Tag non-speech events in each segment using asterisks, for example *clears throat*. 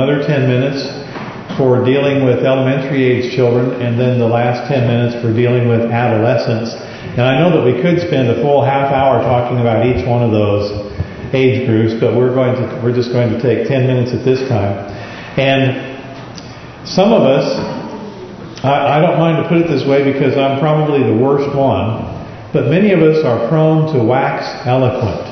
another 10 minutes for dealing with elementary age children, and then the last 10 minutes for dealing with adolescents. And I know that we could spend a full half hour talking about each one of those age groups, but we're going to we're just going to take 10 minutes at this time. And some of us, I, I don't mind to put it this way because I'm probably the worst one, but many of us are prone to wax eloquent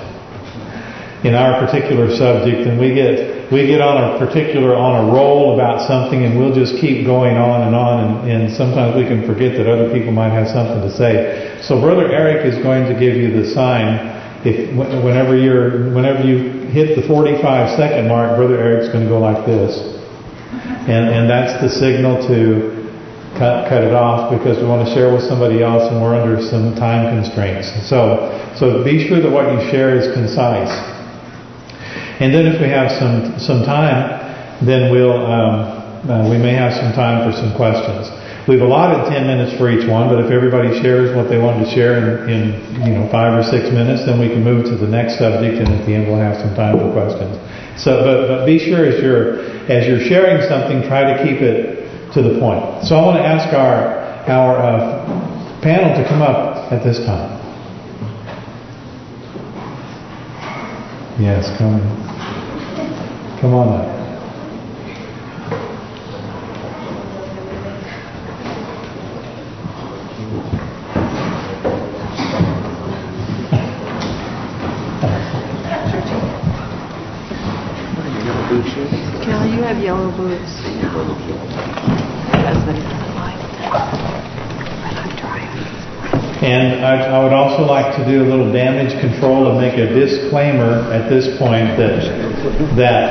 in our particular subject, and we get we get on a particular on a roll about something, and we'll just keep going on and on, and, and sometimes we can forget that other people might have something to say. So Brother Eric is going to give you the sign. If whenever you're whenever you hit the 45 second mark, Brother Eric's going to go like this, and and that's the signal to cut cut it off because we want to share with somebody else, and we're under some time constraints. So so be sure that what you share is concise. And then if we have some some time, then we'll um, uh, we may have some time for some questions. We've allotted 10 minutes for each one, but if everybody shares what they wanted to share in, in you know five or six minutes, then we can move to the next subject, and at the end we'll have some time for questions. So, but but be sure as you're as you're sharing something, try to keep it to the point. So I want to ask our our uh, panel to come up at this time. Yes, come come on up. Kelly, you have yellow boots. And I, I would also like to do a little damage control and make a disclaimer at this point that that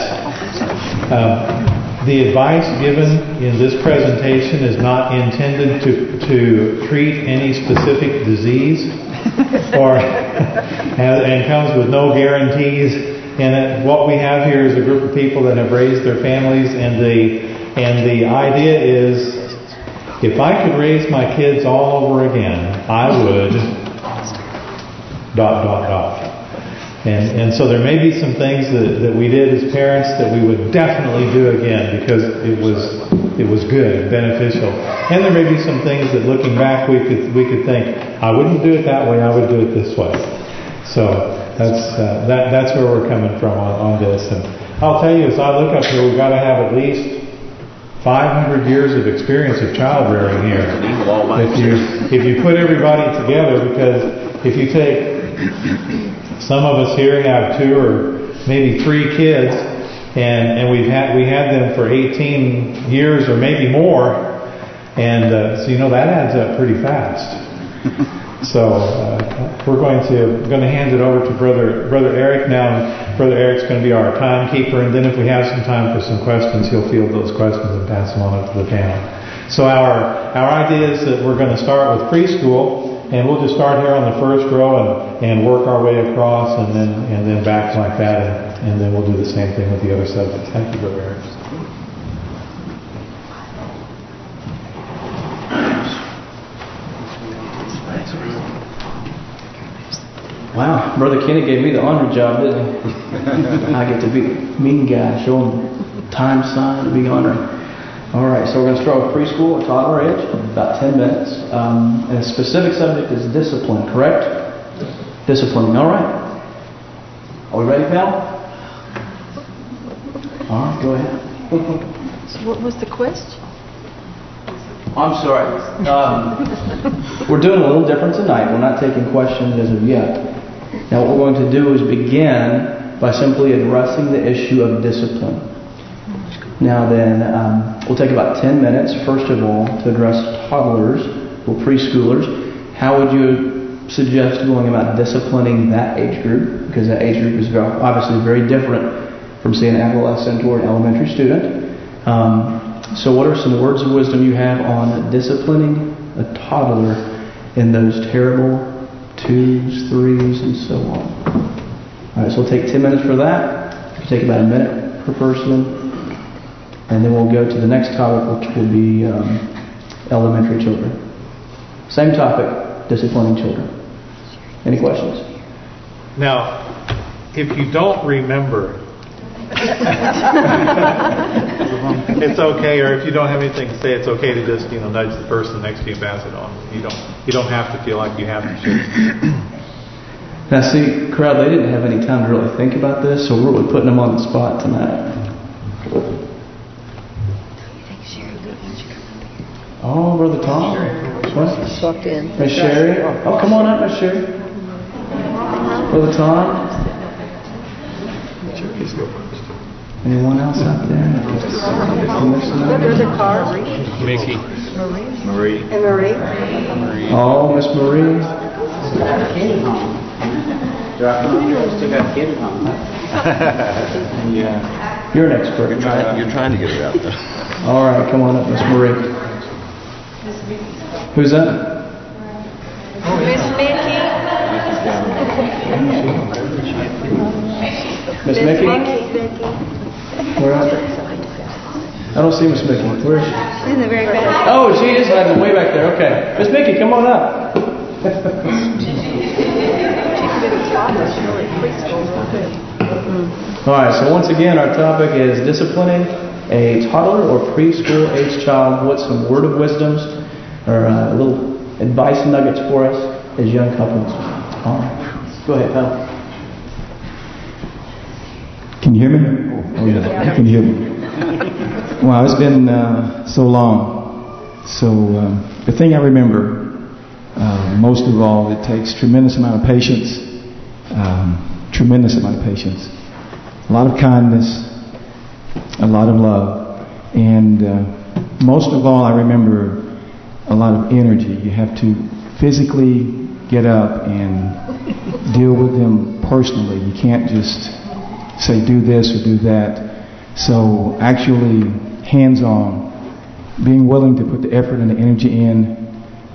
um, the advice given in this presentation is not intended to to treat any specific disease or *laughs* and comes with no guarantees. And what we have here is a group of people that have raised their families, and the and the idea is if I could raise my kids all over again, I would dot, dot, dot. And and so there may be some things that, that we did as parents that we would definitely do again because it was it was good and beneficial. And there may be some things that looking back we could we could think, I wouldn't do it that way, I would do it this way. So that's uh, that that's where we're coming from on, on this. And I'll tell you, as I look up here, we've got to have at least 500 years of experience of child rearing here. If you if you put everybody together, because if you take some of us here have two or maybe three kids, and and we've had we had them for 18 years or maybe more, and uh, so you know that adds up pretty fast. So uh, we're going to going to hand it over to brother brother Eric now. Brother Eric's going to be our timekeeper, and then if we have some time for some questions, he'll field those questions and pass them on up to the panel. So our our idea is that we're going to start with preschool, and we'll just start here on the first row and and work our way across, and then and then back like that, and, and then we'll do the same thing with the other subjects. Thank you, brother Eric. Wow, Brother Kenny gave me the honor job, didn't he? *laughs* I get to be mean guy, showing time sign to be honored. All right, so we're going to start with preschool at toddler age, about 10 minutes. Um, and the specific subject is discipline, correct? Disciplining, all right. Are we ready, pal? All right, go ahead. So what was the question? I'm sorry. Um, we're doing a little different tonight. We're not taking questions as of yet. Now what we're going to do is begin by simply addressing the issue of discipline. Now then, um, we'll take about 10 minutes, first of all, to address toddlers or preschoolers. How would you suggest going about disciplining that age group? Because that age group is very, obviously very different from, say, an adolescent or an elementary student. Um, so what are some words of wisdom you have on disciplining a toddler in those terrible twos, threes, and so on? All right, so we'll take 10 minutes for that. It'll take about a minute per person. And then we'll go to the next topic, which will be um, elementary children. Same topic, disciplining children. Any questions? Now, if you don't remember *laughs* it's okay, or if you don't have anything to say, it's okay to just, you know, nudge the person next to you and pass it on. You don't, you don't have to feel like you have to share. *clears throat* Now see, crowd, they didn't have any time to really think about this, so we're really putting them on the spot tonight. Oh, Brother Tom? What? Just walked in. Miss Sherry? Oh, come on up, Miss Sherry. Brother Tom? Anyone else out there? Brother Carl. Mickey. Marie. And Marie. Oh, Miss Marie? Still got kids at home, Yeah. You're an expert. You're trying to get it out there. All right, come on up, Miss Marie. Who's that? Miss Mickey. Miss Mickey? Mickey. Where at? I don't see Miss Mickey. Where is she? She's in the very back. Oh, she is hiding way back there. Okay. Miss Mickey, come on up. All right, so once again, our topic is disciplining a toddler or preschool age child. What's some word of wisdoms or uh, little advice nuggets for us as young couples? All right. Go ahead, pal. Can you hear me? Oh, yeah. You can hear me. Wow, it's been uh, so long. So um, the thing I remember uh, most of all, it takes tremendous amount of patience, um, tremendous amount of patience, a lot of kindness, a lot of love, and uh, most of all, I remember a lot of energy. You have to physically get up and deal with them personally. You can't just say do this or do that. So actually hands-on, being willing to put the effort and the energy in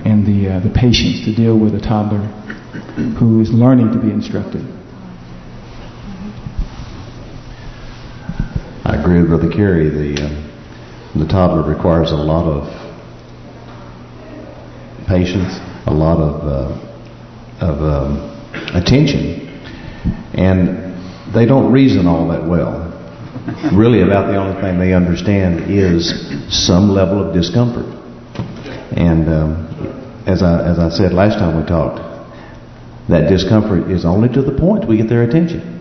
and the uh, the patience to deal with a toddler who is learning to be instructed. I agree with Brother Carey. The um, the toddler requires a lot of patience, a lot of uh, of um, attention, and they don't reason all that well. Really, about the only thing they understand is some level of discomfort. And um, as I as I said last time we talked, that discomfort is only to the point we get their attention.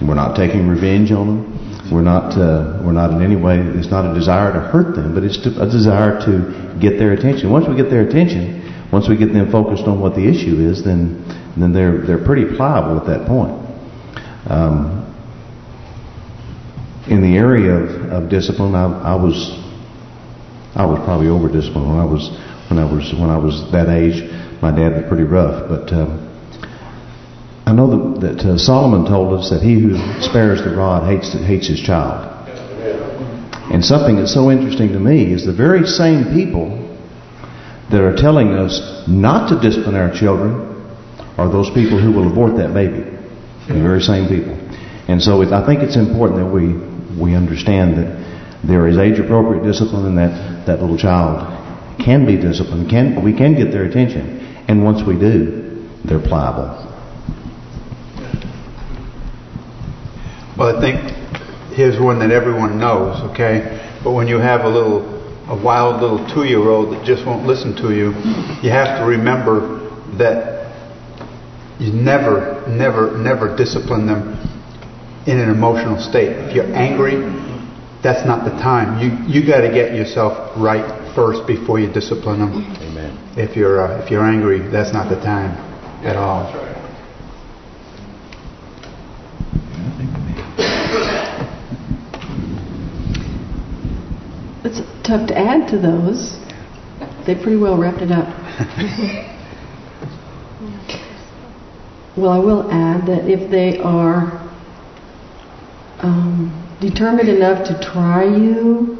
We're not taking revenge on them. We're not uh, we're not in any way. It's not a desire to hurt them, but it's to, a desire to get their attention. Once we get their attention, once we get them focused on what the issue is, then then they're they're pretty pliable at that point. Um, in the area of, of discipline, I, I was I was probably over disciplined when I was when I was when I was that age. My dad was pretty rough, but um, I know that, that uh, Solomon told us that he who spares the rod hates hates his child. And something that's so interesting to me is the very same people that are telling us not to discipline our children are those people who will abort that baby. The very same people. And so it, I think it's important that we we understand that there is age-appropriate discipline and that that little child can be disciplined. Can We can get their attention. And once we do, they're pliable. Well, I think here's one that everyone knows, okay? But when you have a little, a wild little two-year-old that just won't listen to you, you have to remember that you never, never, never discipline them in an emotional state. If you're angry, that's not the time. You you got to get yourself right first before you discipline them. Amen. If you're uh, if you're angry, that's not the time at all. It's tough to add to those. They pretty well wrapped it up. *laughs* well, I will add that if they are um, determined enough to try you,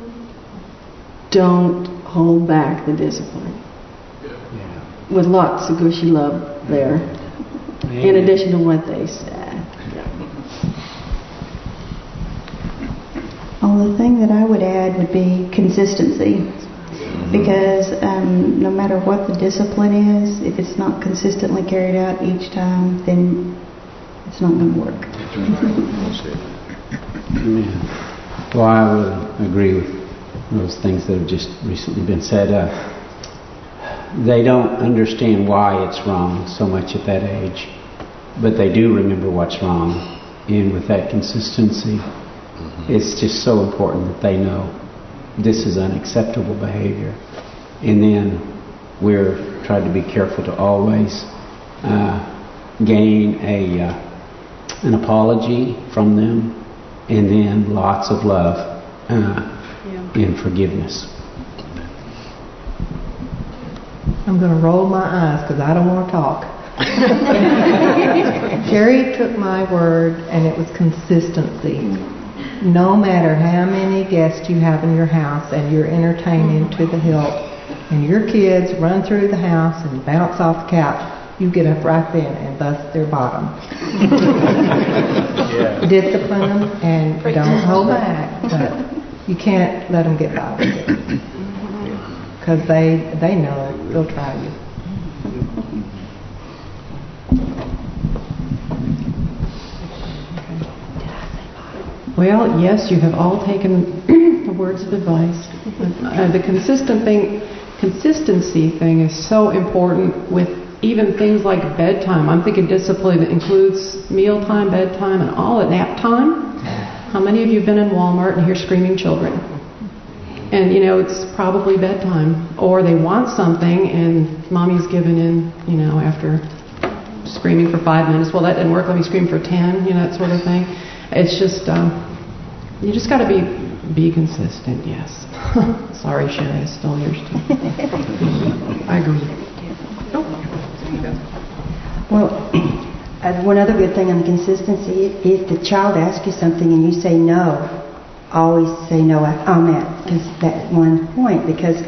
don't hold back the discipline. With lots of gushy love there, in addition to what they said. Well, the thing that I would add would be consistency. Because um, no matter what the discipline is, if it's not consistently carried out each time, then it's not going to *laughs* work. Well, I would agree with those things that have just recently been said. Uh, they don't understand why it's wrong so much at that age, but they do remember what's wrong. And with that consistency, it's just so important that they know this is unacceptable behavior. And then we're trying to be careful to always uh, gain a uh, an apology from them, and then lots of love uh, and forgiveness. I'm going to roll my eyes because I don't want to talk. *laughs* Jerry took my word, and it was consistency. No matter how many guests you have in your house and you're entertaining to the hilt, and your kids run through the house and bounce off the couch, you get up right then and bust their bottom. *laughs* Discipline them and don't hold back, but you can't let them get by with it. Because they, they know it. They'll try you. Well, yes, you have all taken the words of advice. Uh, the consistent thing, consistency thing is so important with even things like bedtime. I'm thinking discipline that includes mealtime, bedtime, and all at nap time. How many of you have been in Walmart and hear screaming children? And you know it's probably bedtime, or they want something and mommy's given in, you know, after screaming for five minutes. Well, that didn't work. Let me scream for ten. You know that sort of thing. It's just um, you just got to be be consistent. Yes. *laughs* Sorry, Sherry, I stole yours too. *laughs* I agree. Well, uh, one other good thing on the consistency, if the child asks you something and you say no, always say no on that, because that one point, because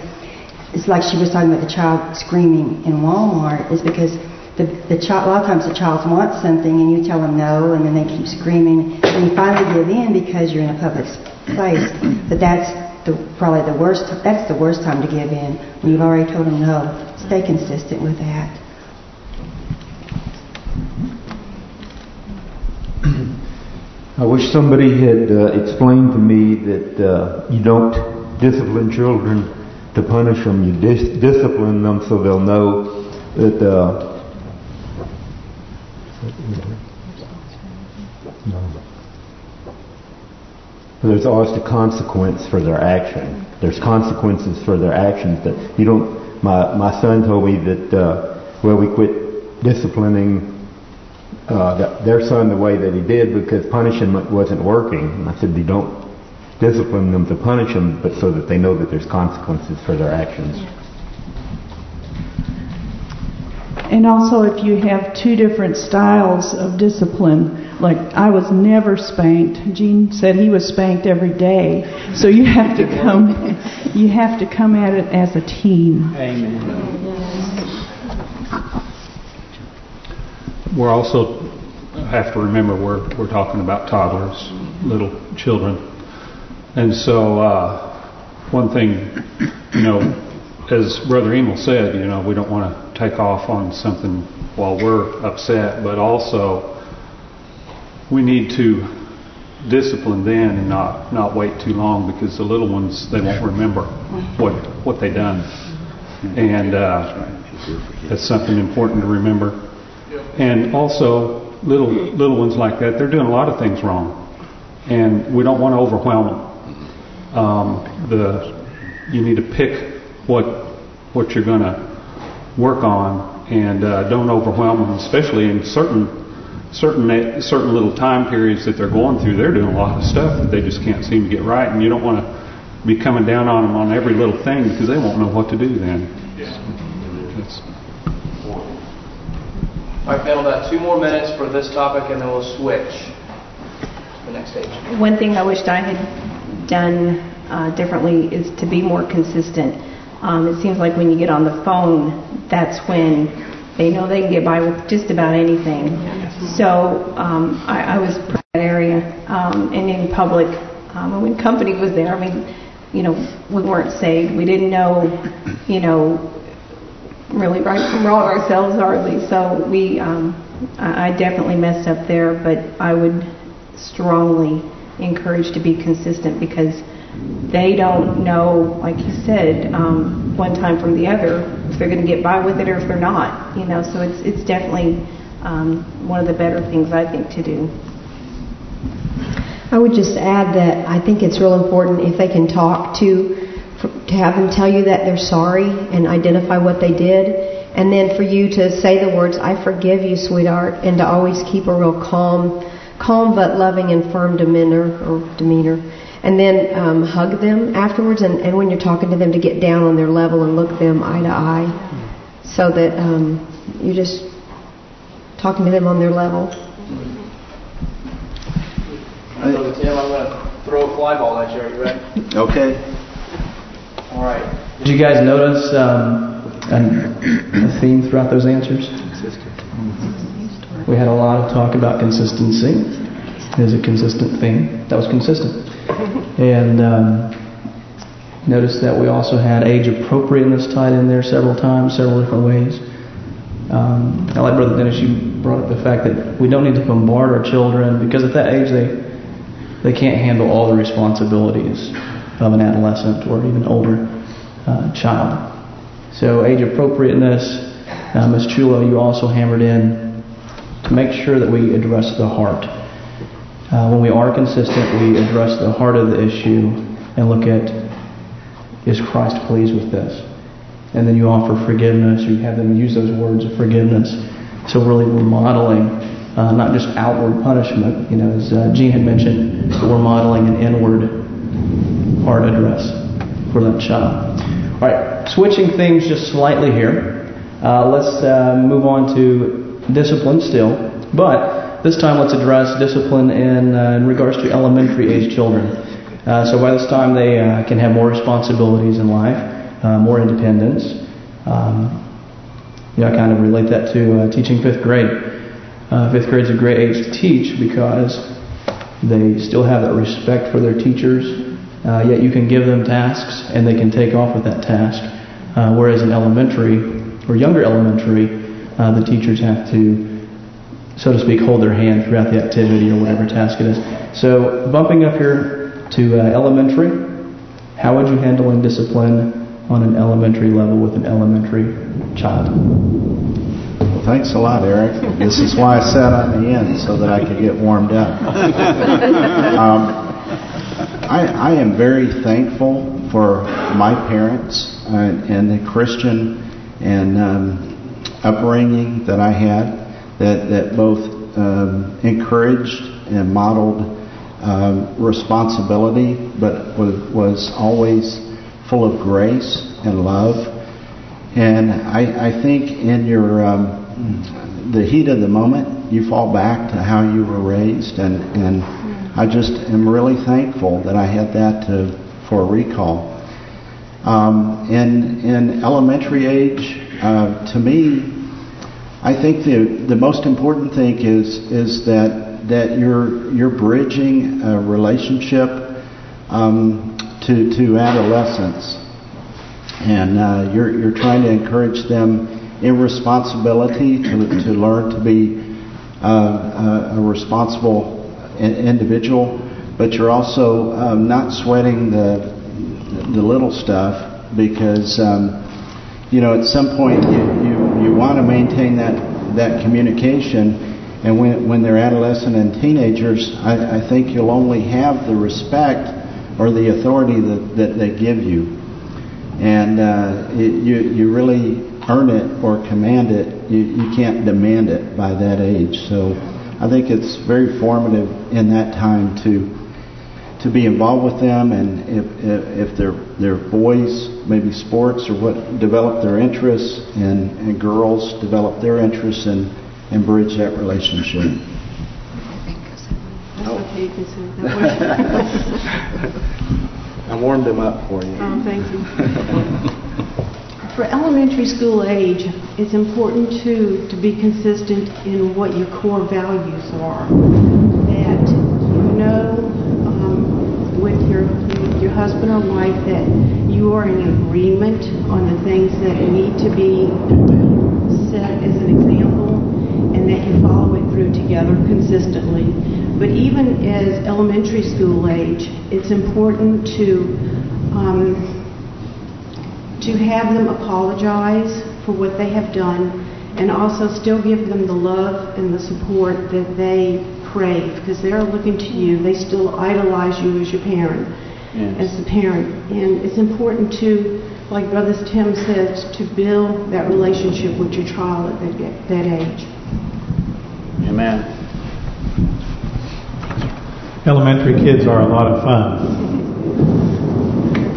it's like she was talking about the child screaming in Walmart, is because the, the child, a lot of times the child wants something and you tell them no, and then they keep screaming, and you finally give in because you're in a public place. But that's the, probably the worst. That's the worst time to give in when you've already told them no. Stay consistent with that. I wish somebody had uh, explained to me that uh, you don't discipline children to punish them. You dis discipline them so they'll know that uh, there's always a consequence for their action. There's consequences for their actions that you don't. My my son told me that uh, well we quit disciplining uh, their son the way that he did because punishment wasn't working. And I said you don't discipline them to punish them, but so that they know that there's consequences for their actions. And also if you have two different styles of discipline, like I was never spanked. Gene said he was spanked every day. So you have to come you have to come at it as a team. Amen. We're also have to remember we're we're talking about toddlers, little children. And so uh, one thing, you know, as Brother Emil said, you know, we don't want to take off on something while we're upset, but also we need to discipline then and not not wait too long because the little ones they won't remember what what they done, and uh, that's something important to remember. And also little little ones like that, they're doing a lot of things wrong, and we don't want to overwhelm them. Um, the you need to pick what what you're going to work on and uh, don't overwhelm them, especially in certain certain certain little time periods that they're going through. They're doing a lot of stuff that they just can't seem to get right, and you don't want to be coming down on them on every little thing because they won't know what to do then. It's, All right, panel, about two more minutes for this topic, and then we'll switch to the next stage. One thing I wished I had done uh, differently is to be more consistent. Um, it seems like when you get on the phone, that's when they know they can get by with just about anything. So um, I, I was in that area um, and in public, um, when company was there, I mean, you know, we weren't saved. We didn't know, you know, really right from wrong ourselves hardly. So we, um, I I definitely messed up there, but I would strongly encourage to be consistent because they don't know, like you said, um, one time from the other, if they're going to get by with it or if they're not. You know, so it's it's definitely um, one of the better things I think to do. I would just add that I think it's real important if they can talk to to have them tell you that they're sorry and identify what they did, and then for you to say the words "I forgive you, sweetheart," and to always keep a real calm, calm but loving and firm demeanor or demeanor, and then um, hug them afterwards, and, and when you're talking to them, to get down on their level and look them eye to eye, so that um, you're just talking to them on their level. Brother Tim, I'm going to throw a fly ball at you. Are you ready? Okay. All right. Did you guys notice um, a, a theme throughout those answers? We had a lot of talk about consistency. There's a consistent theme. That was consistent. And um, notice that we also had age appropriateness tied in there several times, several different ways. Um, I like Brother Dennis, you brought up the fact that we don't need to bombard our children because at that age they they can't handle all the responsibilities of an adolescent or even older uh, child. So age appropriateness, uh, Ms. Chulo, you also hammered in to make sure that we address the heart. Uh, when we are consistent, we address the heart of the issue and look at, is Christ pleased with this? And then you offer forgiveness, or you have them use those words of forgiveness. So really we're modeling uh, not just outward punishment, you know, as uh, Gene had mentioned, but we're modeling an inward heart address for that child. All right, switching things just slightly here. Uh, let's uh, move on to discipline still, but this time let's address discipline in, uh, in regards to elementary age children. Uh, so by this time they can have more responsibilities in life, more independence. Um, you know, I kind of relate that to teaching fifth grade. Uh, fifth grade is a great age to teach because they still have that respect for their teachers, uh, yet you can give them tasks and they can take off with that task. Uh, whereas in elementary or younger elementary, uh, the teachers have to, so to speak, hold their hand throughout the activity or whatever task it is. So bumping up here to uh, elementary, how would you handle and discipline on an elementary level with an elementary child? Well, thanks a lot, Eric. This is why I sat on the end, so that I could get warmed up. *laughs* um, I, I am very thankful for my parents uh, and the Christian and um, upbringing that I had that, that both um, encouraged and modeled um, responsibility, but was, was always full of grace and love. And I, I think in your um, the heat of the moment, you fall back to how you were raised, and and I just am really thankful that I had that to, for recall. Um, in in elementary age, uh, to me, I think the the most important thing is is that that you're you're bridging a relationship um, to to adolescence, and uh, you're you're trying to encourage them in responsibility to to learn to be uh, a responsible individual, but you're also um, not sweating the the little stuff because um, you know at some point you, you want to maintain that that communication. And when when they're adolescent and teenagers, I, I think you'll only have the respect or the authority that, that they give you. And uh, it, you you really earn it or command it. You, you can't demand it by that age. So I think it's very formative in that time to to be involved with them, and if if, if they're they're boys, maybe sports or what develop their interests, and and girls develop their interests and and bridge that relationship. *laughs* I warmed them up for you. Oh, thank you. *laughs* For elementary school age, it's important too to be consistent in what your core values are. That you know um, with your your husband or wife that you are in agreement on the things that need to be set as an example and that you follow it through together consistently. But even as elementary school age, it's important to um, to have them apologize for what they have done and also still give them the love and the support that they crave because they're looking to you. They still idolize you as your parent, as the parent. And it's important to, like Brother Tim says, to build that relationship with your child at that, that age. Amen. Elementary kids are a lot of fun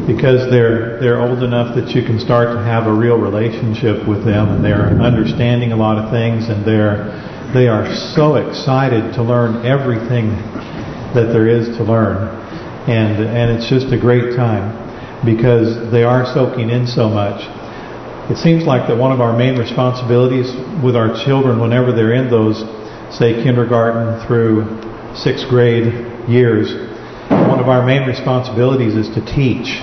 because they're they're old enough that you can start to have a real relationship with them and they're understanding a lot of things and they're they are so excited to learn everything that there is to learn and and it's just a great time because they are soaking in so much it seems like that one of our main responsibilities with our children whenever they're in those say kindergarten through sixth grade years one of our main responsibilities is to teach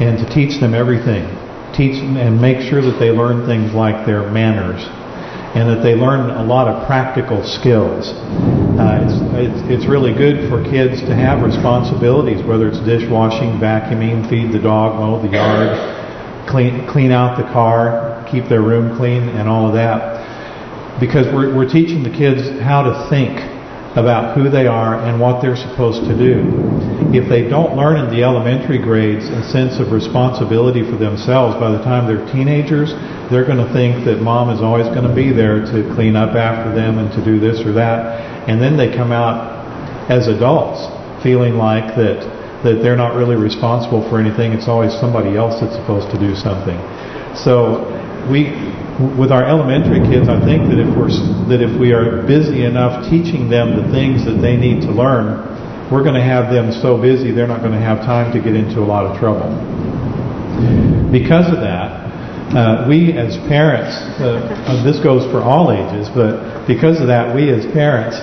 and to teach them everything. Teach and make sure that they learn things like their manners and that they learn a lot of practical skills. Uh, it's, it's, it's really good for kids to have responsibilities, whether it's dishwashing, vacuuming, feed the dog, mow the yard, clean clean out the car, keep their room clean, and all of that. Because we're, we're teaching the kids how to think about who they are and what they're supposed to do. If they don't learn in the elementary grades a sense of responsibility for themselves, by the time they're teenagers, they're going to think that mom is always going to be there to clean up after them and to do this or that. And then they come out as adults feeling like that that they're not really responsible for anything. It's always somebody else that's supposed to do something. So we with our elementary kids, I think that if we're that if we are busy enough teaching them the things that they need to learn, we're going to have them so busy they're not going to have time to get into a lot of trouble. Because of that, uh, we as parents, uh, this goes for all ages, but because of that, we as parents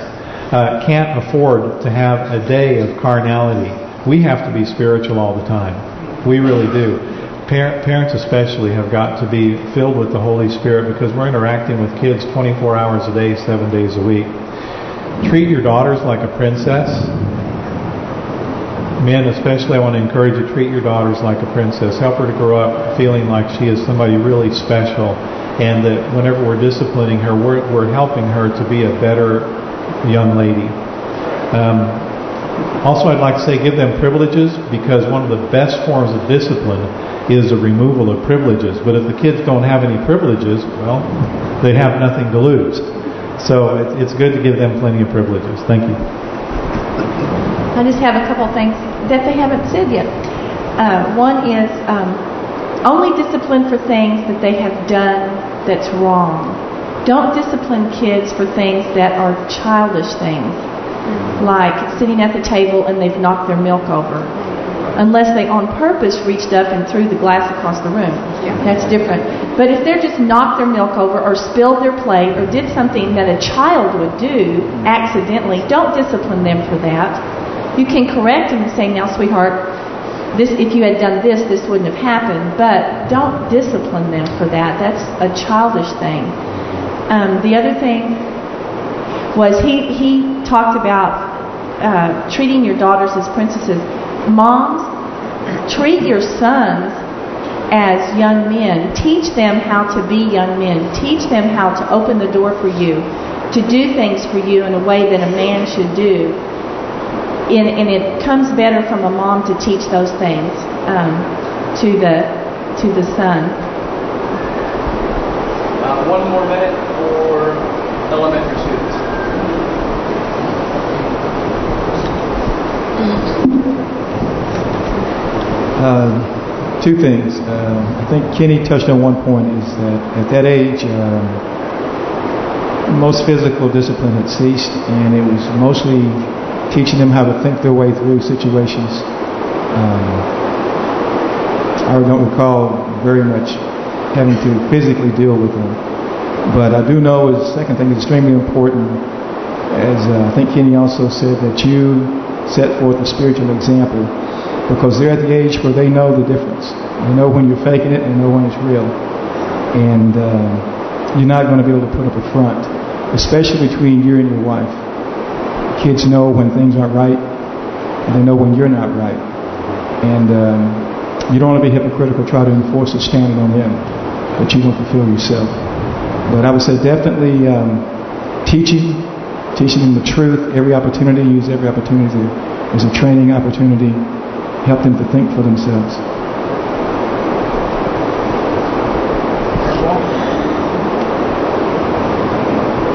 uh, can't afford to have a day of carnality. We have to be spiritual all the time. We really do parents especially have got to be filled with the Holy Spirit because we're interacting with kids 24 hours a day, 7 days a week. Treat your daughters like a princess. Men especially, I want to encourage you, to treat your daughters like a princess. Help her to grow up feeling like she is somebody really special and that whenever we're disciplining her, we're, we're helping her to be a better young lady. Um, also, I'd like to say give them privileges because one of the best forms of discipline is a removal of privileges. But if the kids don't have any privileges, well, they have nothing to lose. So it's good to give them plenty of privileges. Thank you. I just have a couple things that they haven't said yet. Uh, one is um, only discipline for things that they have done that's wrong. Don't discipline kids for things that are childish things, like sitting at the table and they've knocked their milk over unless they on purpose reached up and threw the glass across the room. Yeah. That's different. But if they're just knocked their milk over or spilled their plate or did something that a child would do accidentally, don't discipline them for that. You can correct them and say, now, sweetheart, this if you had done this, this wouldn't have happened. But don't discipline them for that. That's a childish thing. Um, the other thing was he, he talked about uh, treating your daughters as princesses. Moms, treat your sons as young men. Teach them how to be young men. Teach them how to open the door for you, to do things for you in a way that a man should do. And, and it comes better from a mom to teach those things um, to the to the son. Uh, one more minute for elementary students. Um, two things. Um, I think Kenny touched on one point is that at that age, um, most physical discipline had ceased, and it was mostly teaching them how to think their way through situations. Um, I don't recall very much having to physically deal with them. But I do know the second thing is extremely important, as uh, I think Kenny also said, that you set forth a spiritual example because they're at the age where they know the difference. They know when you're faking it and know when it's real. And uh, you're not going to be able to put up a front, especially between you and your wife. Kids know when things aren't right, and they know when you're not right. And um, you don't want to be hypocritical, try to enforce a standard on them that you don't fulfill yourself. But I would say definitely um, teaching, teaching them the truth, every opportunity, use every opportunity as a training opportunity, help them to think for themselves.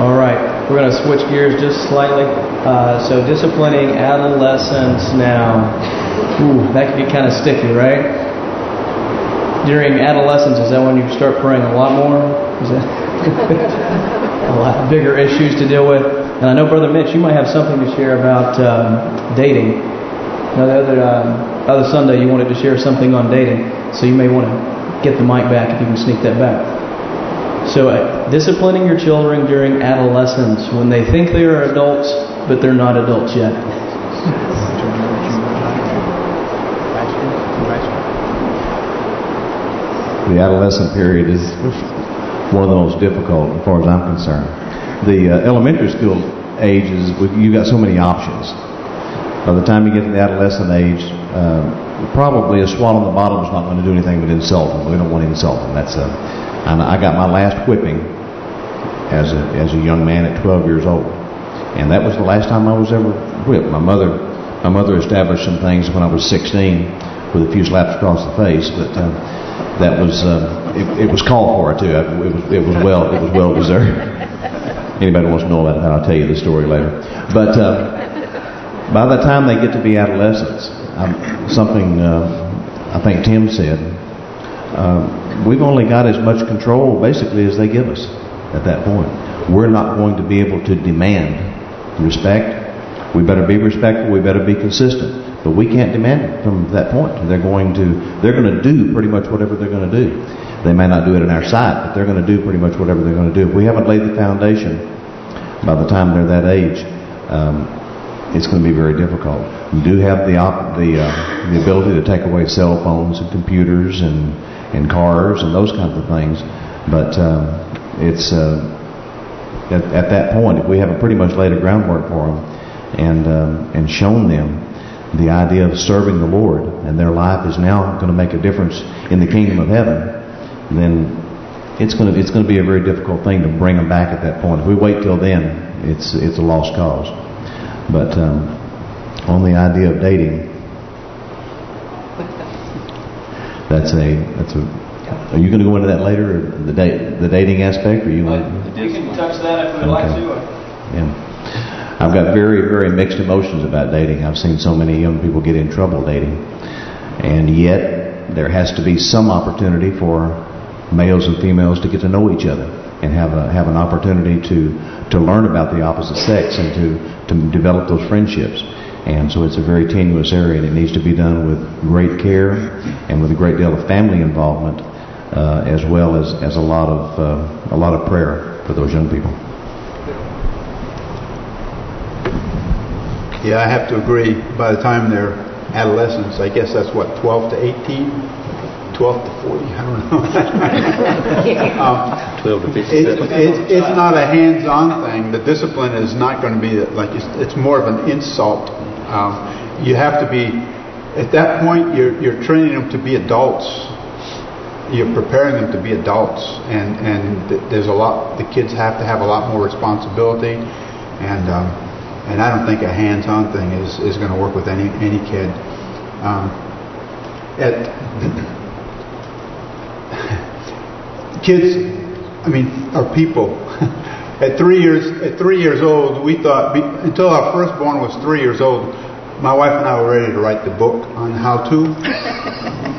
All right, we're going to switch gears just slightly. Uh, so disciplining adolescents now, ooh, that can get kind of sticky, right? During adolescence, is that when you start praying a lot more? Is that *laughs* a lot bigger issues to deal with? And I know, Brother Mitch, you might have something to share about um, dating. Now, the other um, other Sunday, you wanted to share something on dating, so you may want to get the mic back if you can sneak that back. So uh, disciplining your children during adolescence when they think they are adults, but they're not adults yet. The adolescent period is one of the most difficult as far as I'm concerned. The uh, elementary school age is, you got so many options. By the time you get to the adolescent age, uh, probably a swat on the bottom is not going to do anything but insult them. We don't want to insult them. That's a, and I got my last whipping as a as a young man at 12 years old, and that was the last time I was ever whipped. My mother my mother established some things when I was 16 with a few slaps across the face, but uh, that was uh, it, it was called for too. It was it was well it was well deserved. *laughs* Anybody wants to know about that, I'll tell you the story later. But uh, by the time they get to be adolescents, um, something uh, I think Tim said, uh, we've only got as much control basically as they give us at that point. We're not going to be able to demand respect. We better be respectful. We better be consistent. But we can't demand it from that point. They're going to they're going to do pretty much whatever they're going to do. They may not do it in our sight, but they're going to do pretty much whatever they're going to do. If we haven't laid the foundation by the time they're that age, um, it's going to be very difficult. We do have the the uh, the ability to take away cell phones and computers and and cars and those kinds of things, but um, it's uh, at, at that point if we haven't pretty much laid a groundwork for them and um, and shown them the idea of serving the Lord and their life is now going to make a difference in the kingdom of heaven, then it's going to it's going to be a very difficult thing to bring them back at that point. If we wait till then, it's it's a lost cause. But um, on the idea of dating, that's a that's a. Are you going to go into that later, the date the dating aspect, or you? We can touch that if we'd like to. Yeah. I've got very, very mixed emotions about dating. I've seen so many young people get in trouble dating. And yet, there has to be some opportunity for males and females to get to know each other and have a have an opportunity to to learn about the opposite sex and to to develop those friendships. And so it's a very tenuous area, and it needs to be done with great care and with a great deal of family involvement, uh, as well as as a lot of uh, a lot of prayer for those young people. Yeah, I have to agree. By the time they're adolescents, I guess that's what, 12 to 18? 12 to 40, I don't know. *laughs* um, 12 to 57. It, it, it's not a hands-on thing. The discipline is not going to be like it's, it's more of an insult. Um, you have to be at that point. You're you're training them to be adults. You're preparing them to be adults, and and there's a lot. The kids have to have a lot more responsibility, and um, and I don't think a hands-on thing is is going to work with any any kid. Um, at *laughs* kids, I mean, are people. *laughs* at three years, at three years old, we thought until our firstborn was three years old, my wife and I were ready to write the book on how to. *laughs*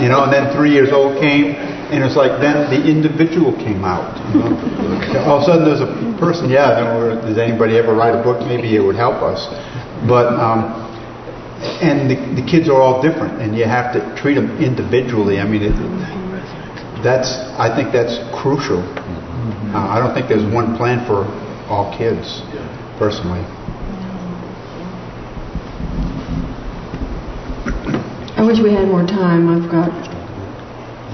you know, and then three years old came, and it's like then the individual came out. You know? All of a sudden, there's a person. Yeah, then does anybody ever write a book? Maybe it would help us. But um, and the, the kids are all different, and you have to treat them individually. I mean, it, that's I think that's crucial. Uh, I don't think there's one plan for all kids, personally. I wish we had more time. I've got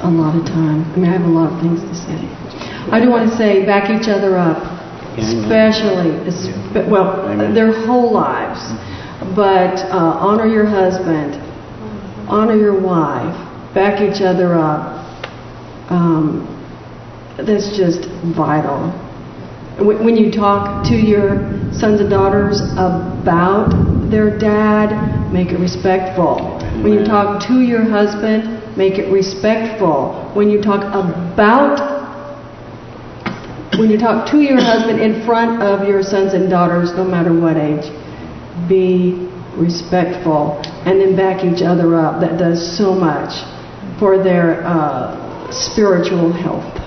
a lot of time. I mean, I have a lot of things to say. I do want to say, back each other up. especially, espe- well, their whole lives. But uh, honor your husband, honor your wife, back each other up. Um, that's just vital. When when you talk to your sons and daughters about their dad, make it respectful. When you talk to your husband, make it respectful. When you talk about when you talk to your husband in front of your sons and daughters, no matter what age, be respectful and then back each other up. That does so much for their uh, spiritual health.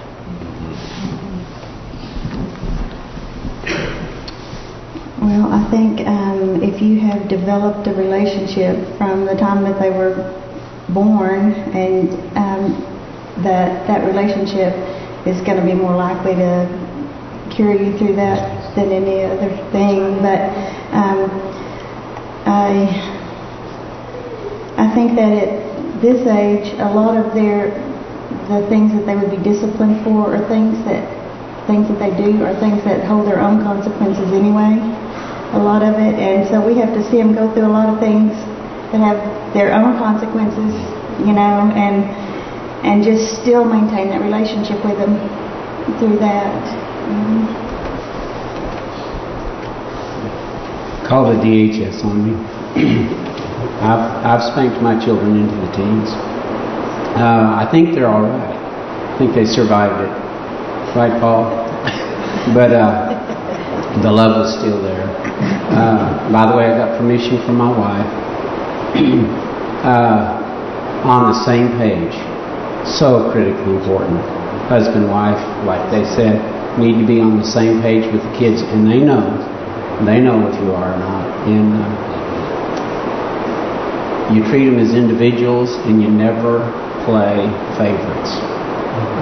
Well, I think um, if you have developed a relationship from the time that they were born, and um, that that relationship is going to be more likely to carry you through that than any other thing. But um, I I think that at this age, a lot of their the things that they would be disciplined for are things that things that they do are things that hold their own consequences anyway. A lot of it, and so we have to see them go through a lot of things that have their own consequences, you know, and and just still maintain that relationship with them through that. Mhm. Call the DHS on me. *clears throat* I've, I've spanked my children into the teens. Uh, I think they're all right. I think they survived it. Right, Paul? *laughs* But uh, the love was still there. Uh, by the way, I got permission from my wife. *clears throat* uh, on the same page. So critically important. Husband, wife, like they said, need to be on the same page with the kids, and they know. They know if you are or not. And uh, you treat them as individuals, and you never play favorites.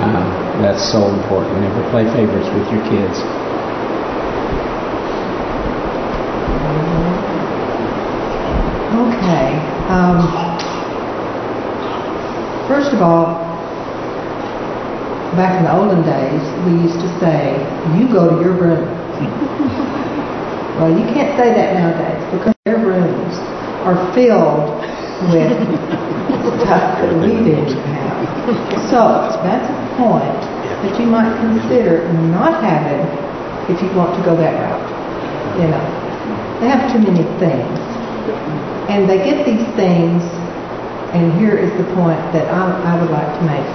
Uh, that's so important. Never play favorites with your kids. Okay. Um, first of all, back in the olden days, we used to say, you go to your room. *laughs* well, you can't say that nowadays because their rooms are filled with stuff that we didn't have. So that's a point that you might consider not having if you want to go that route. You know, they have too many things. And they get these things, and here is the point that I, I would like to make,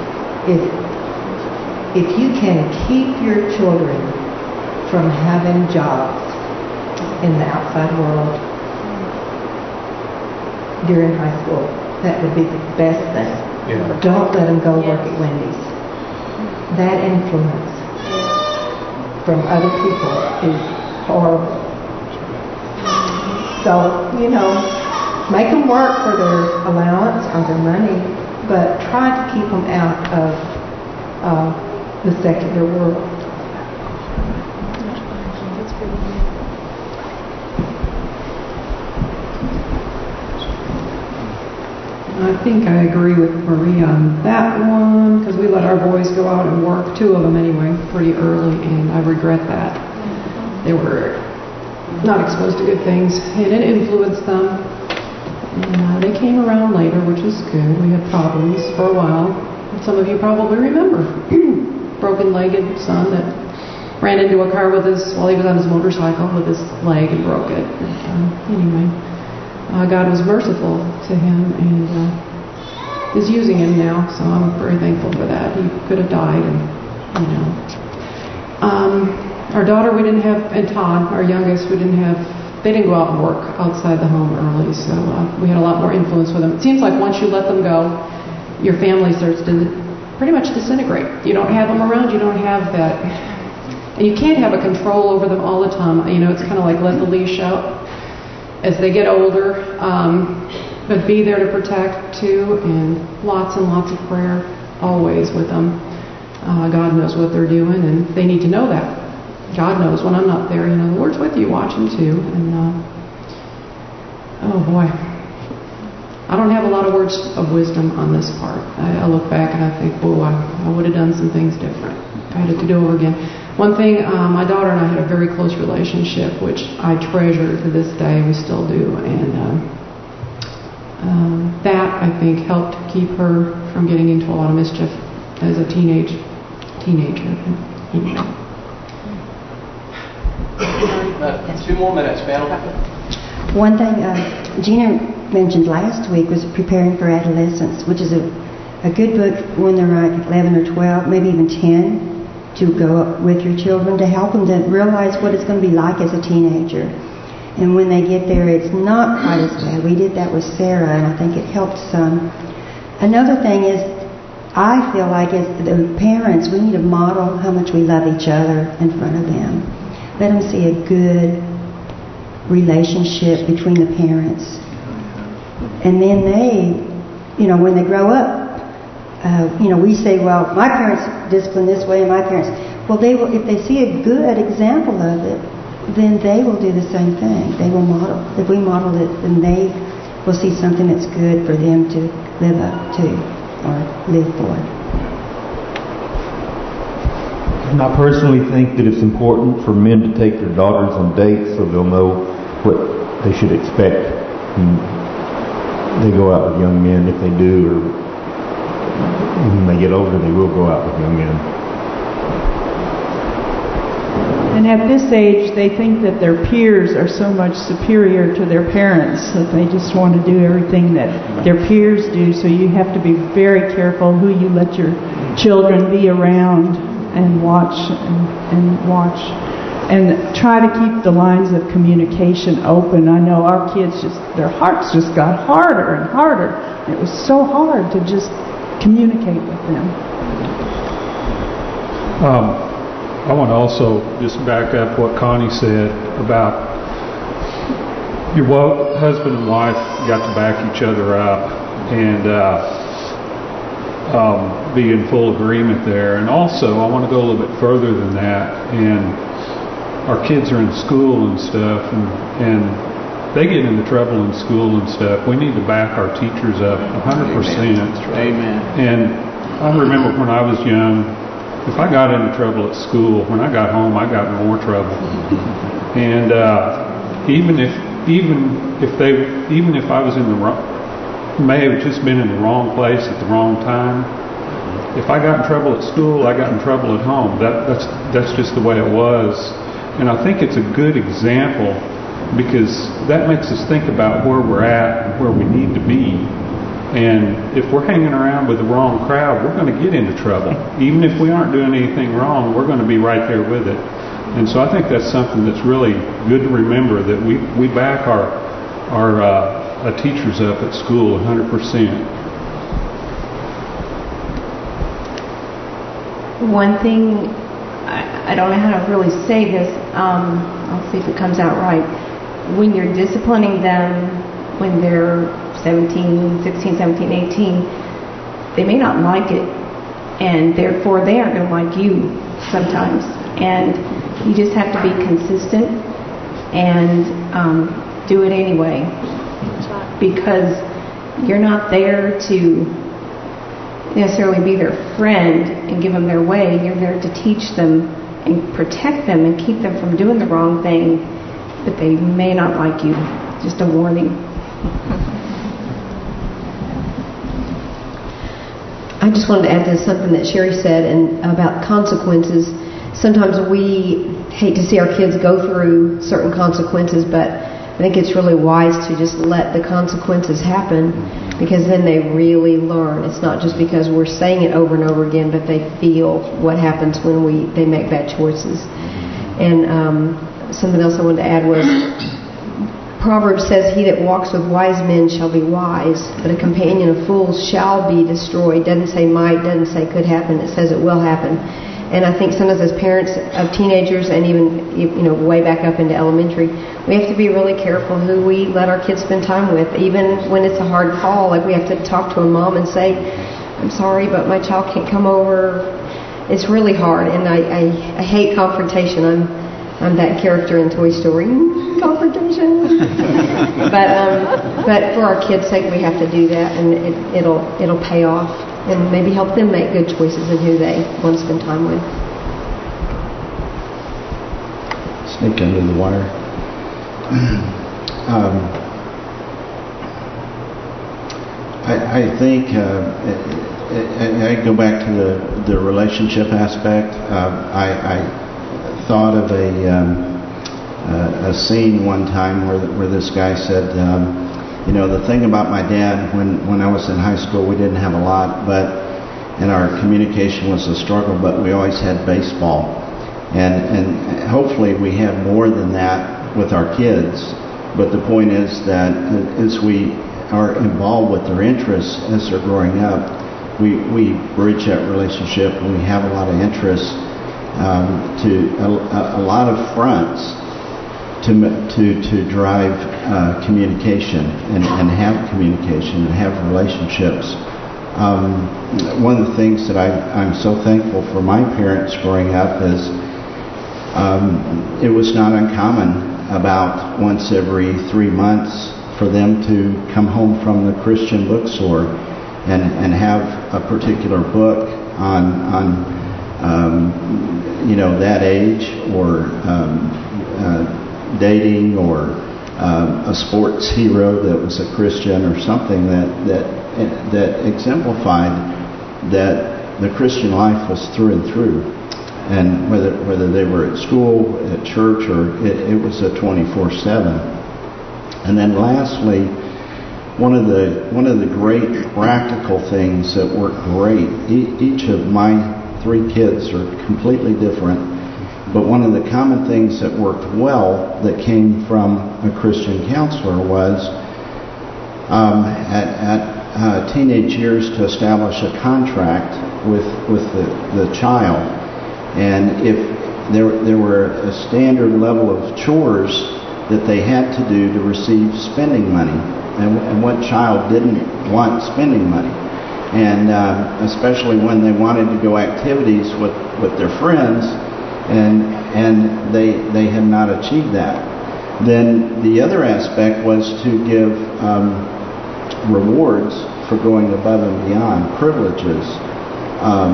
is if you can keep your children from having jobs in the outside world during high school, that would be the best thing. Yeah. Don't let them go work at Wendy's. That influence from other people is horrible. So, you know, make them work for their allowance or their money, but try to keep them out of uh, the secular world. I think I agree with Maria on that one because we let our boys go out and work, two of them anyway, pretty early, and I regret that. They were not exposed to good things, and it influenced them. Uh, they came around later, which was good. We had problems for a while. Some of you probably remember *clears throat* broken-legged son that ran into a car with his while he was on his motorcycle with his leg and broke it. Um, anyway, uh, God was merciful to him and uh, is using him now, so I'm very thankful for that. He could have died, and you know. Um, our daughter, we didn't have, and Todd, our youngest, we didn't have. They didn't go out and work outside the home early, so uh, we had a lot more influence with them. It seems like once you let them go, your family starts to pretty much disintegrate. You don't have them around. You don't have that and you can't have a control over them all the time. You know, it's kind of like let the leash out as they get older. Um, but be there to protect too, and lots and lots of prayer always with them. Uh, God knows what they're doing, and they need to know that. God knows when I'm not there. You know, the Lord's with you, watching too. And uh, oh boy, I don't have a lot of words of wisdom on this part. I, I look back and I think, oh, I, I would have done some things different. I had it to do over again. One thing, uh, my daughter and I had a very close relationship, which I treasure to this day. We still do, and um, um, that I think helped keep her from getting into a lot of mischief as a teenage teenager. Anyway. Uh, Two more minutes. One thing uh, Gina mentioned last week was preparing for adolescence, which is a, a good book when they're like 11 or 12, maybe even 10, to go with your children to help them to realize what it's going to be like as a teenager. And when they get there, it's not quite as bad. We did that with Sarah, and I think it helped some. Another thing is, I feel like as the parents, we need to model how much we love each other in front of them. Let them see a good relationship between the parents. And then they, you know, when they grow up, uh, you know, we say, well, my parents discipline this way, and my parents. Well, they will if they see a good example of it, then they will do the same thing. They will model. If we model it, then they will see something that's good for them to live up to or live for. And I personally think that it's important for men to take their daughters on dates so they'll know what they should expect when they go out with young men, if they do, or when they get older, they will go out with young men. And at this age, they think that their peers are so much superior to their parents that they just want to do everything that their peers do. So you have to be very careful who you let your children be around and watch and, and watch. And try to keep the lines of communication open. I know our kids just, their hearts just got harder and harder. It was so hard to just communicate with them. Um, I want to also just back up what Connie said about your husband and wife got to back each other up and uh, um, be in full agreement there. And also, I want to go a little bit further than that. And our kids are in school and stuff, and and they get into trouble in school and stuff. We need to back our teachers up 100%. Amen. And I remember when I was young, if I got into trouble at school, when I got home, I got in more trouble. *laughs* and uh, even if even if they even if I was in the wrong, may have just been in the wrong place at the wrong time. If I got in trouble at school, I got in trouble at home. That that's that's just the way it was. And I think it's a good example because that makes us think about where we're at and where we need to be. And if we're hanging around with the wrong crowd, we're going to get into trouble. Even if we aren't doing anything wrong, we're going to be right there with it. And so I think that's something that's really good to remember that we we back our our uh, teachers up at school 100 percent. One thing, I, I don't know how to really say this. Um, I'll see if it comes out right. When you're disciplining them when they're 17, 16, 17, 18, they may not like it, and therefore they aren't going to like you sometimes. And you just have to be consistent and um, do it anyway, because you're not there to necessarily be their friend and give them their way. You're there to teach them and protect them and keep them from doing the wrong thing, but they may not like you. Just a warning. I just wanted to add to something that Sherry said and about consequences. Sometimes we hate to see our kids go through certain consequences, but think it's really wise to just let the consequences happen because then they really learn. It's not just because we're saying it over and over again, but they feel what happens when we they make bad choices. And um, something else I wanted to add was Proverbs says, He that walks with wise men shall be wise, but a companion of fools shall be destroyed. Doesn't say might, doesn't say could happen, it says it will happen. And I think sometimes as parents of teenagers and even you know way back up into elementary, we have to be really careful who we let our kids spend time with. Even when it's a hard call, like we have to talk to a mom and say, "I'm sorry, but my child can't come over." It's really hard, and I, I, I hate confrontation. I'm I'm that character in Toy Story, confrontation. *laughs* but um, but for our kids' sake, we have to do that, and it, it'll it'll pay off, and maybe help them make good choices in who they want to spend time with. snake under the wire. *clears throat* um, I, I think uh, I, I go back to the the relationship aspect. Uh, I, I thought of a um, uh, a scene one time where where this guy said, um, you know, the thing about my dad when when I was in high school, we didn't have a lot, but and our communication was a struggle, but we always had baseball. And and hopefully we have more than that with our kids. But the point is that as we are involved with their interests as they're growing up, we we bridge that relationship and we have a lot of interests um, to a, a, lot of fronts to to to drive uh, communication and, and have communication and have relationships. Um, one of the things that I, I'm so thankful for my parents growing up is um, it was not uncommon about once every three months for them to come home from the Christian bookstore and and have a particular book on on um, you know that age or um, uh, dating or um, a sports hero that was a Christian or something that that that exemplified that the Christian life was through and through. And whether whether they were at school, at church, or it, it was a 24/7. And then lastly, one of the one of the great practical things that worked great. E each of my three kids are completely different, but one of the common things that worked well that came from a Christian counselor was um, at, at uh, teenage years to establish a contract with with the, the child. And if there there were a standard level of chores that they had to do to receive spending money, and, and what child didn't want spending money, and uh, especially when they wanted to go activities with with their friends, and and they they had not achieved that. Then the other aspect was to give um, rewards for going above and beyond, privileges. Um,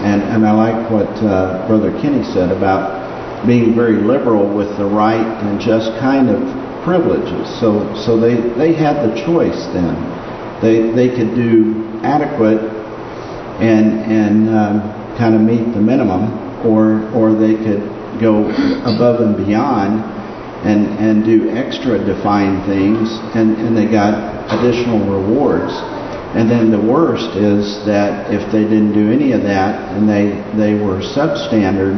and, and I like what uh, Brother Kenny said about being very liberal with the right and just kind of privileges. So so they, they had the choice then. They they could do adequate and and um, kind of meet the minimum, or or they could go above and beyond and and do extra defined things, and and they got additional rewards. And then the worst is that if they didn't do any of that and they they were substandard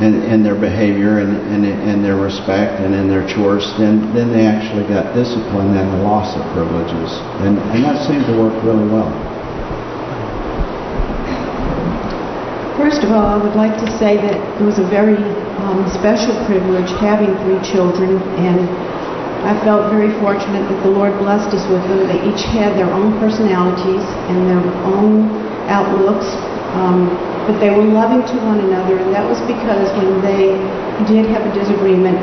in, in their behavior and, and in their respect and in their chores, then then they actually got discipline and a loss of privileges. And, and that seemed to work really well. First of all, I would like to say that it was a very um, special privilege having three children and I felt very fortunate that the Lord blessed us with them. They each had their own personalities and their own outlooks, um, but they were loving to one another, and that was because when they did have a disagreement,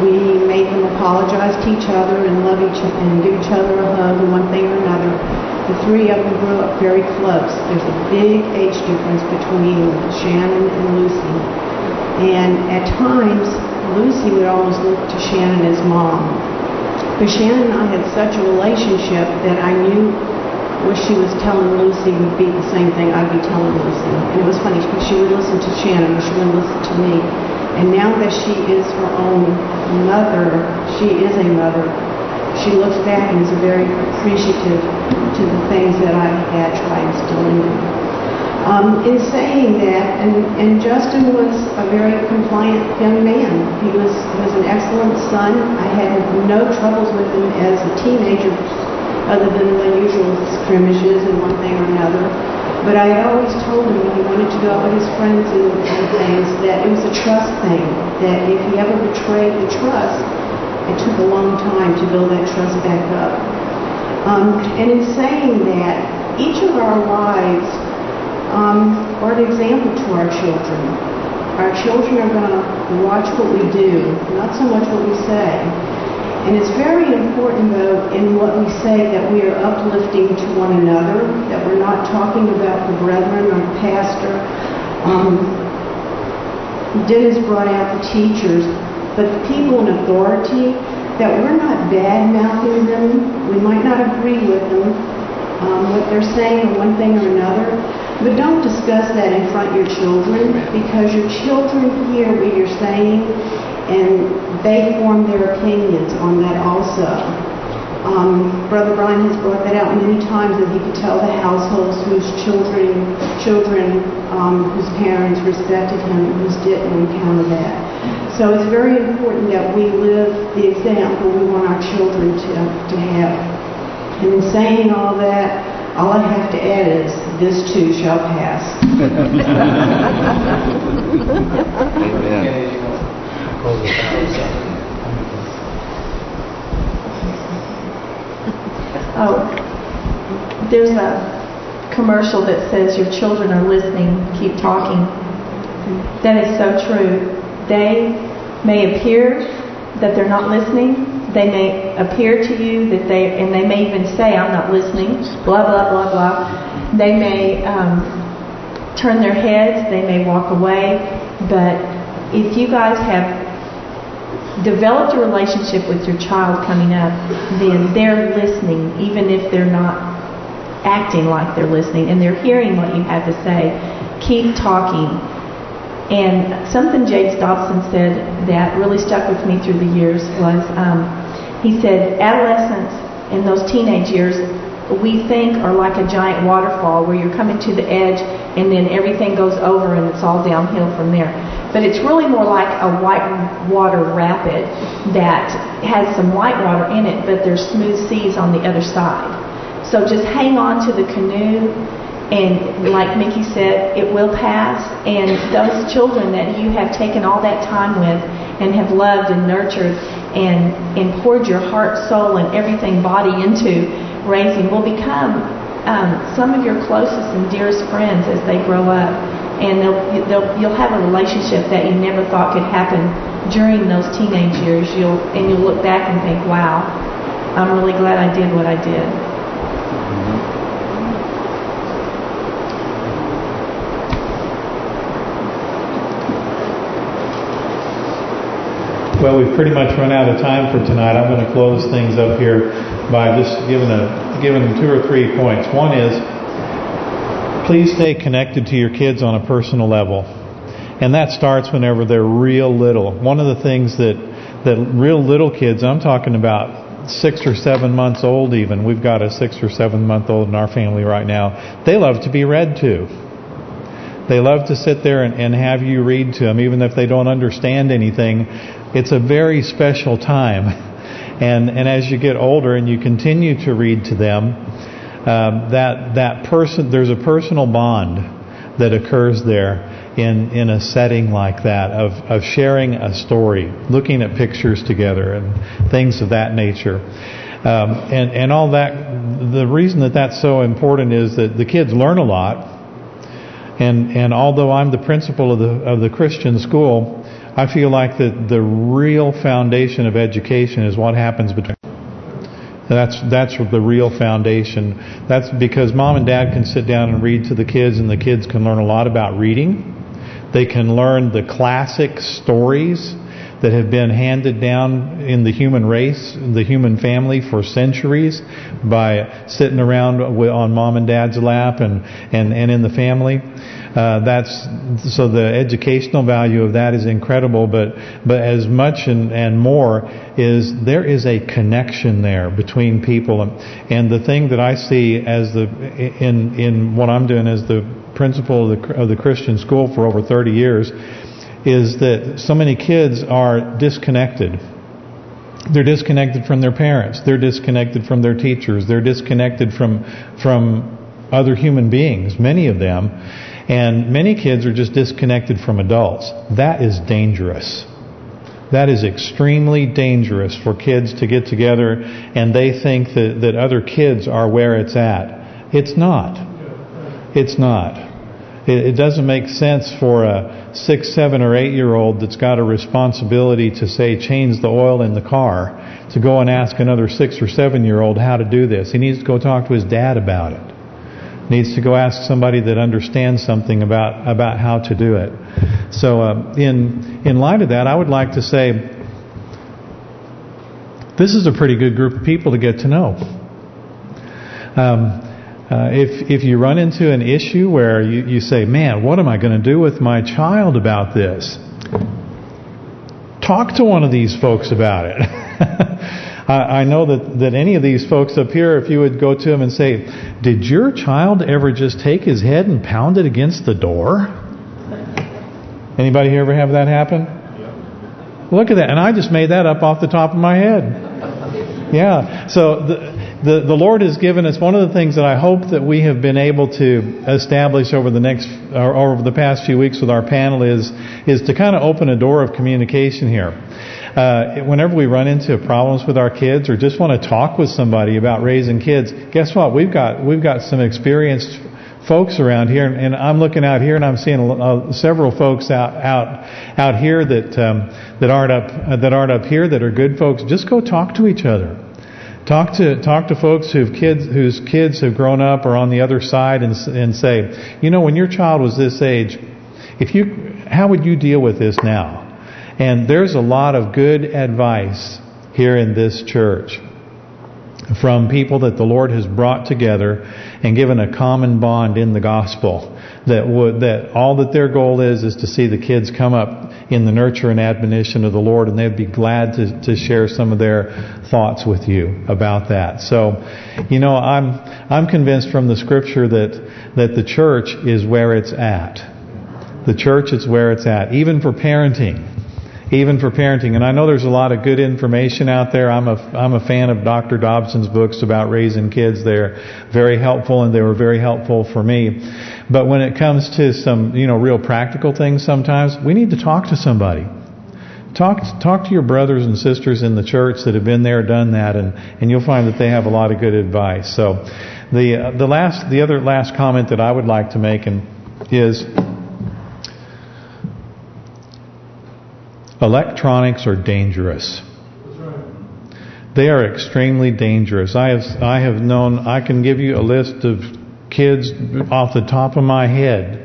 we made them apologize to each other and love each and give each other a hug and one thing or another. The three of them grew up very close. There's a big age difference between Shannon and Lucy. And at times, Lucy would almost look to Shannon as mom. But Shannon and I had such a relationship that I knew what she was telling Lucy would be the same thing I'd be telling Lucy. And it was funny because she would listen to Shannon she would listen to me. And now that she is her own mother, she is a mother, she looks back and is very appreciative to the things that I had tried instilling in her. Um, in saying that, and, and Justin was a very compliant young man. He was was an excellent son. I had no troubles with him as a teenager, other than the usual skirmishes and one thing or another. But I always told him when he wanted to go out with his friends and, and things that it was a trust thing. That if he ever betrayed the trust, it took a long time to build that trust back up. Um, and in saying that, each of our lives um, or an example to our children. Our children are going to watch what we do, not so much what we say. And it's very important, though, in what we say that we are uplifting to one another, that we're not talking about the brethren or the pastor. Um, Dennis brought out the teachers, but the people in authority, that we're not bad-mouthing them. We might not agree with them, um, what they're saying one thing or another, but don't discuss that in front of your children because your children hear what you're saying and they form their opinions on that also. Um, Brother Brian has brought that out many times that he could tell the households whose children, children um, whose parents respected him and whose didn't encounter that. So it's very important that we live the example we want our children to, to have. And in saying all that, all I have to add is this too shall pass. *laughs* Oh, there's a commercial that says your children are listening, keep talking. That is so true. They may appear that they're not listening. They may appear to you that they, and they may even say, I'm not listening, blah, blah, blah, blah. They may um, turn their heads, they may walk away, but if you guys have developed a relationship with your child coming up, then they're listening, even if they're not acting like they're listening, and they're hearing what you have to say. Keep talking. And something James Dobson said that really stuck with me through the years was, um, he said, adolescence and those teenage years, we think are like a giant waterfall where you're coming to the edge and then everything goes over and it's all downhill from there. But it's really more like a white water rapid that has some white water in it, but there's smooth seas on the other side. So just hang on to the canoe, and like Mickey said, it will pass. And those children that you have taken all that time with and have loved and nurtured and, and poured your heart, soul, and everything body into raising will become um, some of your closest and dearest friends as they grow up and they'll, they'll, you'll have a relationship that you never thought could happen during those teenage years. You'll and you'll look back and think, "Wow, I'm really glad I did what I did." Well, we've pretty much run out of time for tonight. I'm going to close things up here by just giving a giving two or three points. One is please stay connected to your kids on a personal level. And that starts whenever they're real little. One of the things that that real little kids, I'm talking about six or seven months old even. We've got a six or seven month old in our family right now. They love to be read to. They love to sit there and, and have you read to them, even if they don't understand anything. It's a very special time. *laughs* And and as you get older and you continue to read to them, um, that that person there's a personal bond that occurs there in in a setting like that of of sharing a story, looking at pictures together and things of that nature. Um, and and all that the reason that that's so important is that the kids learn a lot and and although I'm the principal of the of the Christian school I feel like that the real foundation of education is what happens between that's that's the real foundation. That's because mom and dad can sit down and read to the kids and the kids can learn a lot about reading. They can learn the classic stories that have been handed down in the human race, the human family for centuries by sitting around on mom and dad's lap and, and, and in the family. Uh, that's so the educational value of that is incredible. But but as much and and more is there is a connection there between people, and, and the thing that I see as the in in what I'm doing as the principal of the of the Christian school for over 30 years is that so many kids are disconnected. They're disconnected from their parents. They're disconnected from their teachers. They're disconnected from from other human beings, many of them. And many kids are just disconnected from adults. That is dangerous. That is extremely dangerous for kids to get together and they think that, that other kids are where it's at. It's not. It's not. It, it doesn't make sense for a six, seven, or eight-year-old that's got a responsibility to, say, change the oil in the car to go and ask another six or seven-year-old how to do this. He needs to go talk to his dad about it. needs to go ask somebody that understands something about about how to do it. So uh, in in light of that, I would like to say this is a pretty good group of people to get to know. Um, uh, if if you run into an issue where you, you say, man, what am I going to do with my child about this? Talk to one of these folks about it. *laughs* I, I know that, that any of these folks up here, if you would go to them and say, did your child ever just take his head and pound it against the door? Anybody here ever have that happen? Look at that. And I just made that up off the top of my head. Yeah. So the, the the Lord has given us one of the things that I hope that we have been able to establish over the next or over the past few weeks with our panel is is to kind of open a door of communication here. Uh, whenever we run into problems with our kids or just want to talk with somebody about raising kids, guess what? We've got we've got some experienced folks around here, and I'm looking out here and I'm seeing uh, several folks out out out here that um, that aren't up uh, that aren't up here that are good folks. Just go talk to each other. Talk to talk to folks who've kids whose kids have grown up or on the other side and and say, you know, when your child was this age, if you how would you deal with this now? And there's a lot of good advice here in this church from people that the Lord has brought together and given a common bond in the gospel that would that all that their goal is is to see the kids come up in the nurture and admonition of the Lord and they'd be glad to to share some of their thoughts with you about that. So, you know, I'm I'm convinced from the scripture that that the church is where it's at. The church is where it's at, even for parenting even for parenting. And I know there's a lot of good information out there. I'm a I'm a fan of Dr. Dobson's books about raising kids. They're very helpful, and they were very helpful for me. But when it comes to some you know real practical things, sometimes we need to talk to somebody. Talk talk to your brothers and sisters in the church that have been there, done that, and and you'll find that they have a lot of good advice. So, the uh, the last the other last comment that I would like to make and is Electronics are dangerous. They are extremely dangerous. I have I have known I can give you a list of kids off the top of my head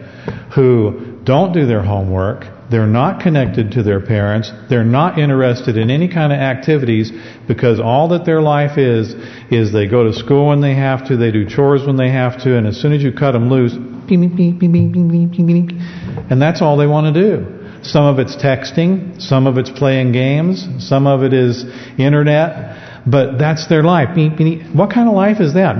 who don't do their homework. They're not connected to their parents. They're not interested in any kind of activities because all that their life is, is they go to school when they have to, they do chores when they have to, and as soon as you cut them loose, and that's all they want to do. Some of it's texting, some of it's playing games, some of it is internet, but that's their life. What kind of life is that?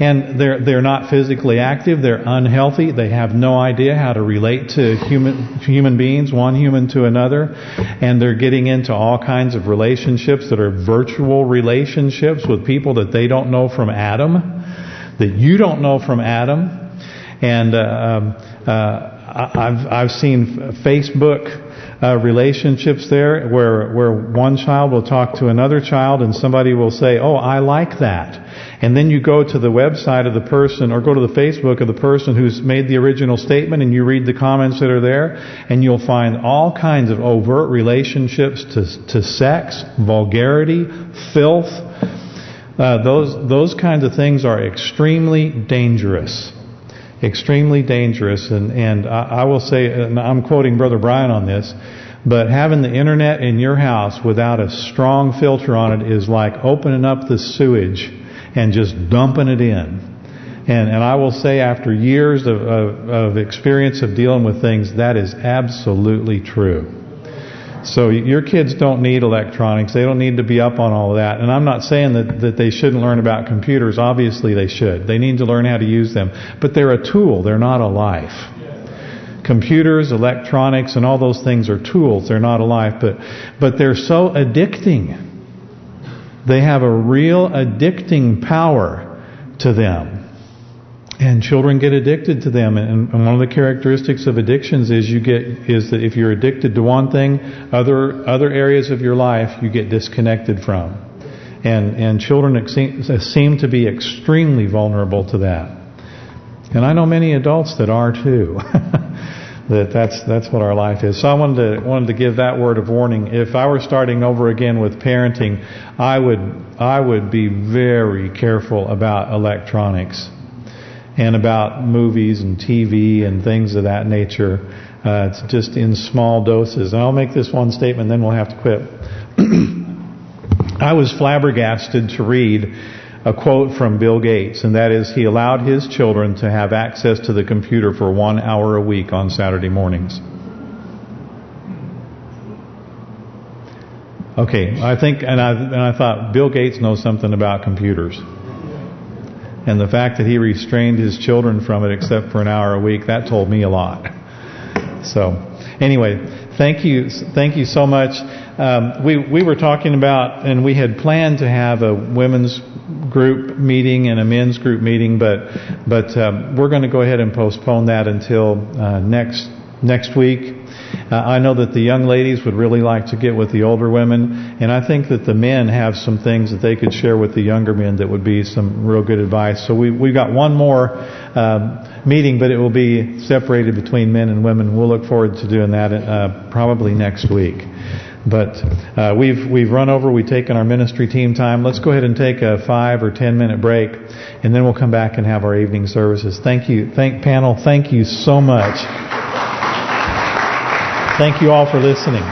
And they're they're not physically active, they're unhealthy, they have no idea how to relate to human human beings, one human to another, and they're getting into all kinds of relationships that are virtual relationships with people that they don't know from Adam, that you don't know from Adam, and uh, um, uh, I've I've seen Facebook uh, relationships there where where one child will talk to another child and somebody will say, "Oh, I like that," and then you go to the website of the person or go to the Facebook of the person who's made the original statement and you read the comments that are there, and you'll find all kinds of overt relationships to to sex, vulgarity, filth. Uh, those those kinds of things are extremely dangerous extremely dangerous. And and I, I will say, and I'm quoting Brother Brian on this, but having the internet in your house without a strong filter on it is like opening up the sewage and just dumping it in. And and I will say after years of, of, of experience of dealing with things, that is absolutely true. So your kids don't need electronics. They don't need to be up on all of that. And I'm not saying that, that they shouldn't learn about computers. Obviously they should. They need to learn how to use them. But they're a tool. They're not a life. Computers, electronics, and all those things are tools. They're not a life. But, but they're so addicting. They have a real addicting power to them. And children get addicted to them, and, one of the characteristics of addictions is you get is that if you're addicted to one thing, other other areas of your life you get disconnected from, and and children seem to be extremely vulnerable to that. And I know many adults that are too. *laughs* that that's that's what our life is. So I wanted to wanted to give that word of warning. If I were starting over again with parenting, I would I would be very careful about electronics and about movies and TV and things of that nature. Uh, it's just in small doses. And I'll make this one statement, then we'll have to quit. *clears throat* I was flabbergasted to read a quote from Bill Gates, and that is he allowed his children to have access to the computer for one hour a week on Saturday mornings. Okay, I think, and I and I thought Bill Gates knows something about computers, and the fact that he restrained his children from it except for an hour a week that told me a lot. So, anyway, thank you, thank you so much. Um, we we were talking about, and we had planned to have a women's group meeting and a men's group meeting, but but um, we're going to go ahead and postpone that until uh, next next week. I know that the young ladies would really like to get with the older women, and I think that the men have some things that they could share with the younger men that would be some real good advice. So we we've got one more uh, meeting, but it will be separated between men and women. We'll look forward to doing that uh, probably next week. But uh, we've we've run over. We've taken our ministry team time. Let's go ahead and take a five or ten minute break, and then we'll come back and have our evening services. Thank you, thank panel. Thank you so much. Thank you all for listening.